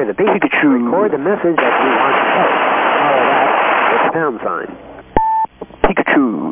hear the beep, Pikachu. record the message that you want to post. Follow that with the pound sign. Pikachu.